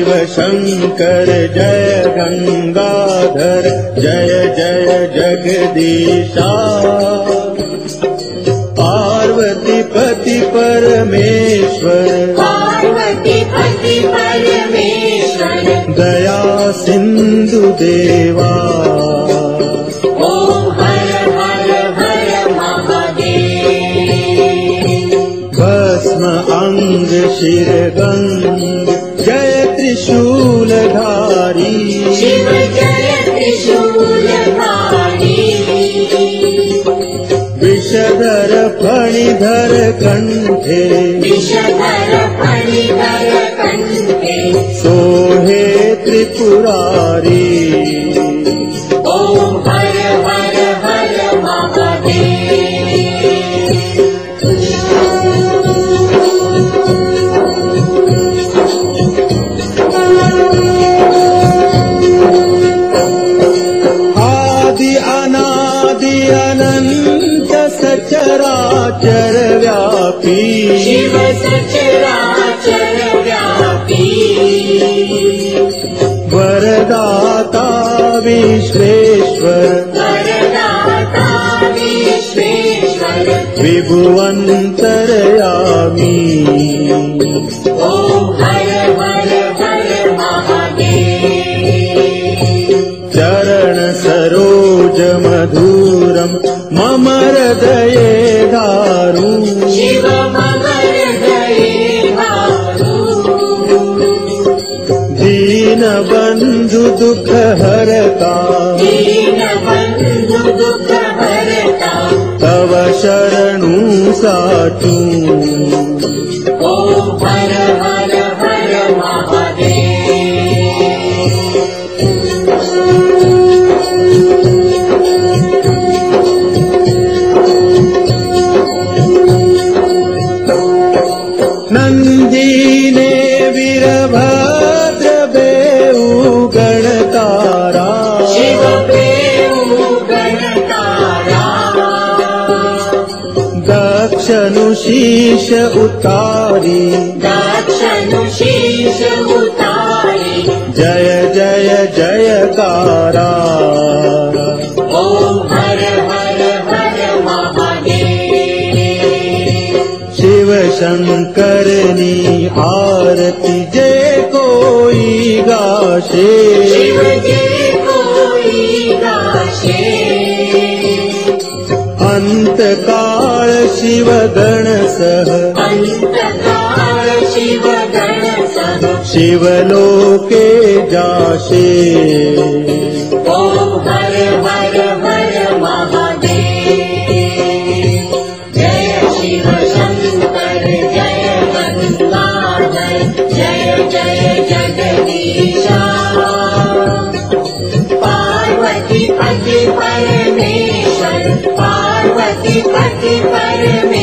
शङ्कर जय गङ्गाधर जय जय जगदीशा। पार्वती पति परमेश्वर। दया सिन्धु देवा। ॐ हर हर हर महादेव। भस्म अङ्ग शिरगङ्ग जय त्रिशूलधारी विषधर विषधर फणिधर कण्ठे सोहे त्रिपुरारी। ॐ हर हर हर महादेव अनन्त सचराचर व्यापी। शिव सचराचर व्यापी। वरदाता विश्वेश्वर। वरदाता विश्वेश्वर। विभुवन्तरयामि। ॐ हर हर हर महादेव। चरण सरोज दारु शिव मम हृदये भातु दीनबन्धु दुःख हरता। दीनबन्धु दुःखहरता तव शरणु साचु शीश उतारी। जय जय जयकारा ॐ हर हर हर महादेव। शिव शङ्करनी आरती जय कोई गाशे। शिव जे कोई गाशे। अन्तकाल शिव गण शिवलोके जाशे जय शिव पार्वती पति परमेश्वर पार्वती पति परमेश्वर